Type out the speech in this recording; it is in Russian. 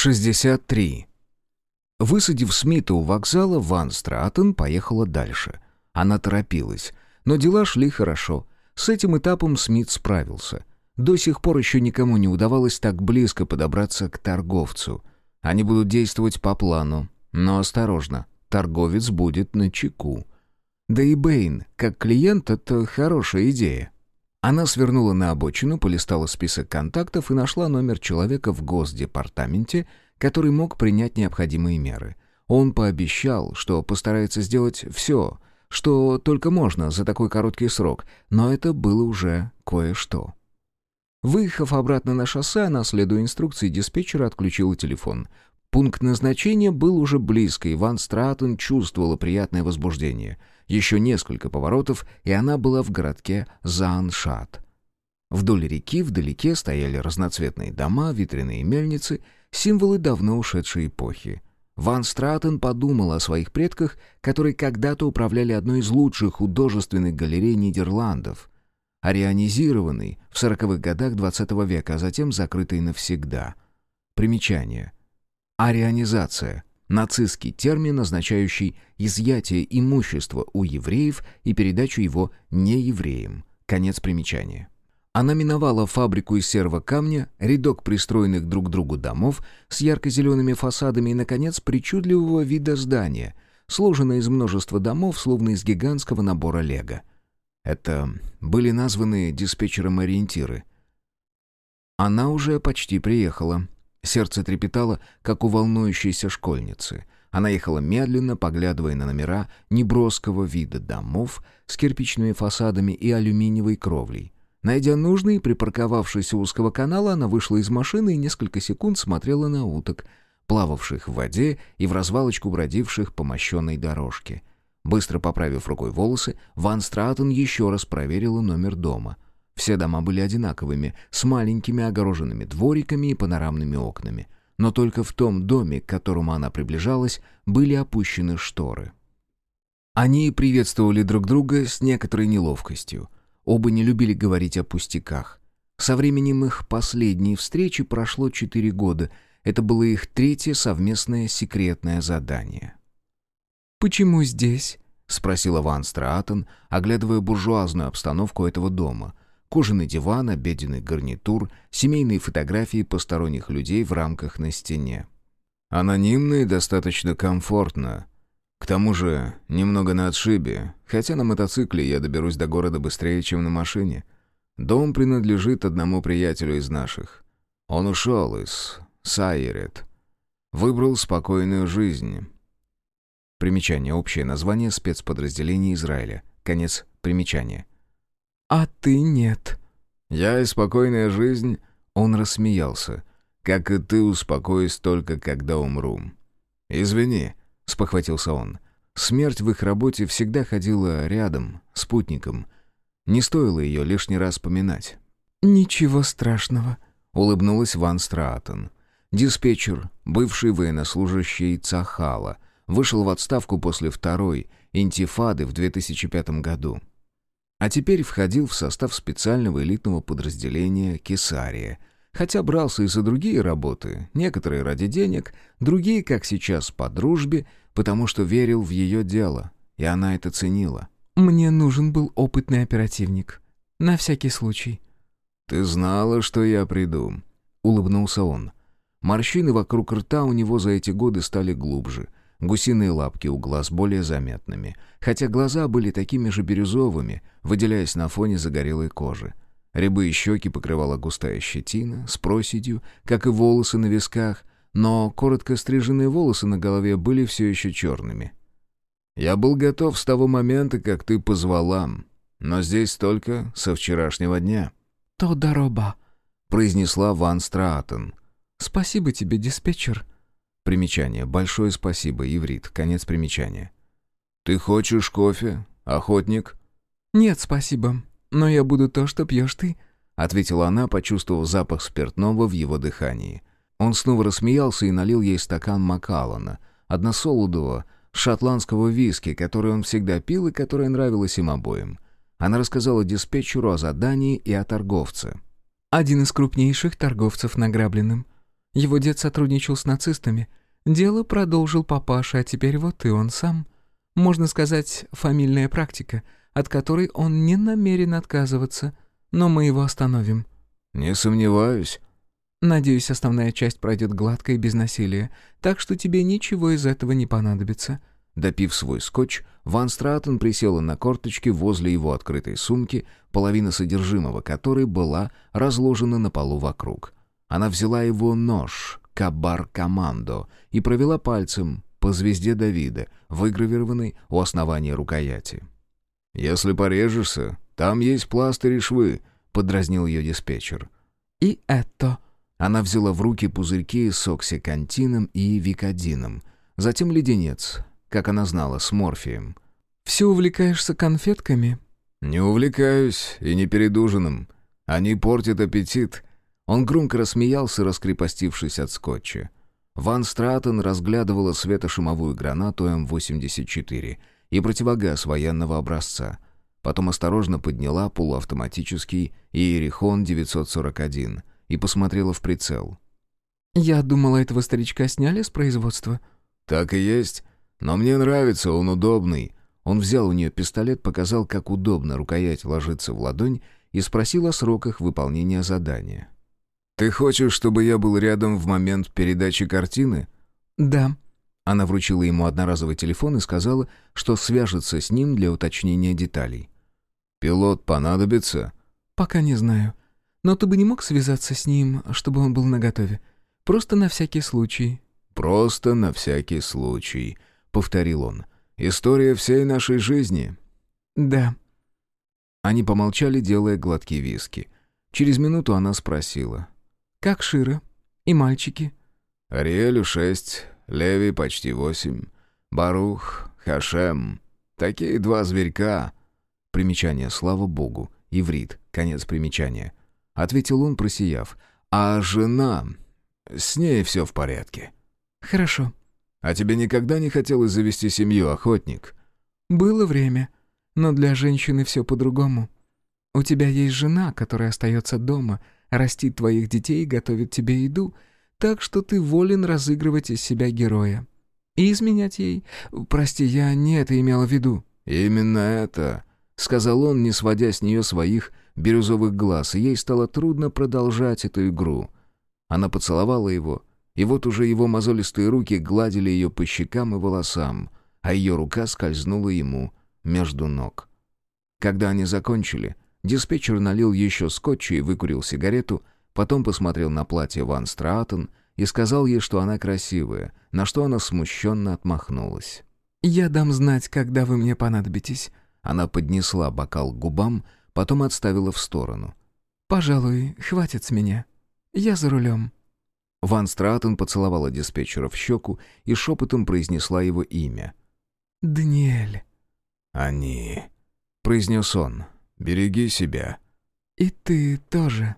63. Высадив Смита у вокзала, Ван Стратен поехала дальше. Она торопилась, но дела шли хорошо. С этим этапом Смит справился. До сих пор еще никому не удавалось так близко подобраться к торговцу. Они будут действовать по плану, но осторожно, торговец будет на чеку. Да и Бэйн, как клиент, это хорошая идея. Она свернула на обочину, полистала список контактов и нашла номер человека в Госдепартаменте, который мог принять необходимые меры. Он пообещал, что постарается сделать все, что только можно за такой короткий срок, но это было уже кое-что. Выехав обратно на шоссе, она, следуя инструкции диспетчера, отключила телефон. Пункт назначения был уже близко, и Ван Стратон чувствовала приятное возбуждение — еще несколько поворотов, и она была в городке Зааншат. Вдоль реки вдалеке стояли разноцветные дома, ветряные мельницы, символы давно ушедшей эпохи. Ван Стратен подумал о своих предках, которые когда-то управляли одной из лучших художественных галерей Нидерландов, арианизированной в сороковых годах XX века, а затем закрытой навсегда. Примечание. Арианизация нацистский термин, означающий изъятие имущества у евреев и передачу его неевреям. Конец примечания. Она миновала фабрику из серого камня, рядок пристроенных друг к другу домов с ярко-зелеными фасадами и, наконец, причудливого вида здания, сложенное из множества домов, словно из гигантского набора лего. Это были названы диспетчером ориентиры. Она уже почти приехала. Сердце трепетало, как у волнующейся школьницы. Она ехала медленно, поглядывая на номера неброского вида домов с кирпичными фасадами и алюминиевой кровлей. Найдя нужный, припарковавшись у узкого канала, она вышла из машины и несколько секунд смотрела на уток, плававших в воде и в развалочку бродивших по мощенной дорожке. Быстро поправив рукой волосы, Ван Стратон еще раз проверила номер дома — все дома были одинаковыми, с маленькими огороженными двориками и панорамными окнами. Но только в том доме, к которому она приближалась, были опущены шторы. Они приветствовали друг друга с некоторой неловкостью. Оба не любили говорить о пустяках. Со временем их последней встречи прошло четыре года. Это было их третье совместное секретное задание. «Почему здесь?» — спросила Ван Страатон, оглядывая буржуазную обстановку этого дома — кожаный диван, обеденный гарнитур, семейные фотографии посторонних людей в рамках на стене. Анонимно и достаточно комфортно. К тому же немного на отшибе, хотя на мотоцикле я доберусь до города быстрее, чем на машине. Дом принадлежит одному приятелю из наших. Он ушел из Сайерет. Выбрал спокойную жизнь. Примечание. Общее название спецподразделений Израиля. Конец примечания. «А ты нет». «Я и спокойная жизнь...» Он рассмеялся. «Как и ты успокоюсь только, когда умру». «Извини», — спохватился он. Смерть в их работе всегда ходила рядом, спутником. Не стоило ее лишний раз поминать. «Ничего страшного», — улыбнулась Ван Страатен. Диспетчер, бывший военнослужащий Цахала, вышел в отставку после второй интифады в 2005 году а теперь входил в состав специального элитного подразделения «Кесария», хотя брался и за другие работы, некоторые ради денег, другие, как сейчас, по дружбе, потому что верил в ее дело, и она это ценила. «Мне нужен был опытный оперативник. На всякий случай». «Ты знала, что я приду», — улыбнулся он. Морщины вокруг рта у него за эти годы стали глубже — гусиные лапки у глаз более заметными, хотя глаза были такими же бирюзовыми, выделяясь на фоне загорелой кожи. Рябые щеки покрывала густая щетина с проседью, как и волосы на висках, но коротко стриженные волосы на голове были все еще черными. «Я был готов с того момента, как ты позвала, но здесь только со вчерашнего дня». «То дороба», — произнесла Ван Страатен. «Спасибо тебе, диспетчер», Примечание. Большое спасибо, иврит. Конец примечания. «Ты хочешь кофе, охотник?» «Нет, спасибо. Но я буду то, что пьешь ты», — ответила она, почувствовав запах спиртного в его дыхании. Он снова рассмеялся и налил ей стакан Макалана, односолодового, шотландского виски, который он всегда пил и которое нравилось им обоим. Она рассказала диспетчеру о задании и о торговце. «Один из крупнейших торговцев награбленным. Его дед сотрудничал с нацистами. Дело продолжил папаша, а теперь вот и он сам. Можно сказать, фамильная практика, от которой он не намерен отказываться, но мы его остановим». «Не сомневаюсь». «Надеюсь, основная часть пройдет гладко и без насилия, так что тебе ничего из этого не понадобится». Допив свой скотч, Ван Стратен присела на корточки возле его открытой сумки, половина содержимого которой была разложена на полу вокруг. Она взяла его нож, кабар-командо, и провела пальцем по звезде Давида, выгравированной у основания рукояти. «Если порежешься, там есть пластырь и швы», — подразнил ее диспетчер. «И это...» Она взяла в руки пузырьки с оксикантином и викодином, затем леденец, как она знала, с морфием. «Все увлекаешься конфетками?» «Не увлекаюсь, и не перед ужином. Они портят аппетит». Он громко рассмеялся, раскрепостившись от скотча. Ван Стратен разглядывала светошумовую гранату М-84 и противогаз военного образца. Потом осторожно подняла полуавтоматический Иерихон 941 и посмотрела в прицел. «Я думала, этого старичка сняли с производства». «Так и есть. Но мне нравится, он удобный». Он взял у нее пистолет, показал, как удобно рукоять ложится в ладонь и спросил о сроках выполнения задания. «Ты хочешь, чтобы я был рядом в момент передачи картины?» «Да». Она вручила ему одноразовый телефон и сказала, что свяжется с ним для уточнения деталей. «Пилот понадобится?» «Пока не знаю. Но ты бы не мог связаться с ним, чтобы он был наготове? Просто на всякий случай». «Просто на всякий случай», — повторил он. «История всей нашей жизни». «Да». Они помолчали, делая глотки виски. Через минуту она спросила. «Как Шира? И мальчики?» «Ариэлю шесть, Леви почти восемь, Барух, Хашем. Такие два зверька». Примечание «Слава Богу». Иврит. Конец примечания. Ответил он, просияв. «А жена? С ней все в порядке». «Хорошо». «А тебе никогда не хотелось завести семью, охотник?» «Было время. Но для женщины все по-другому. У тебя есть жена, которая остается дома, растит твоих детей и готовит тебе еду, так что ты волен разыгрывать из себя героя. И изменять ей. Прости, я не это имела в виду». «Именно это», — сказал он, не сводя с нее своих бирюзовых глаз, и ей стало трудно продолжать эту игру. Она поцеловала его, и вот уже его мозолистые руки гладили ее по щекам и волосам, а ее рука скользнула ему между ног. Когда они закончили, диспетчер налил еще скотча и выкурил сигарету, потом посмотрел на платье Ван Страатен и сказал ей, что она красивая, на что она смущенно отмахнулась. «Я дам знать, когда вы мне понадобитесь». Она поднесла бокал к губам, потом отставила в сторону. «Пожалуй, хватит с меня. Я за рулем». Ван Стратен поцеловала диспетчера в щеку и шепотом произнесла его имя. «Даниэль». «Они», — произнес он, — «береги себя». «И ты тоже».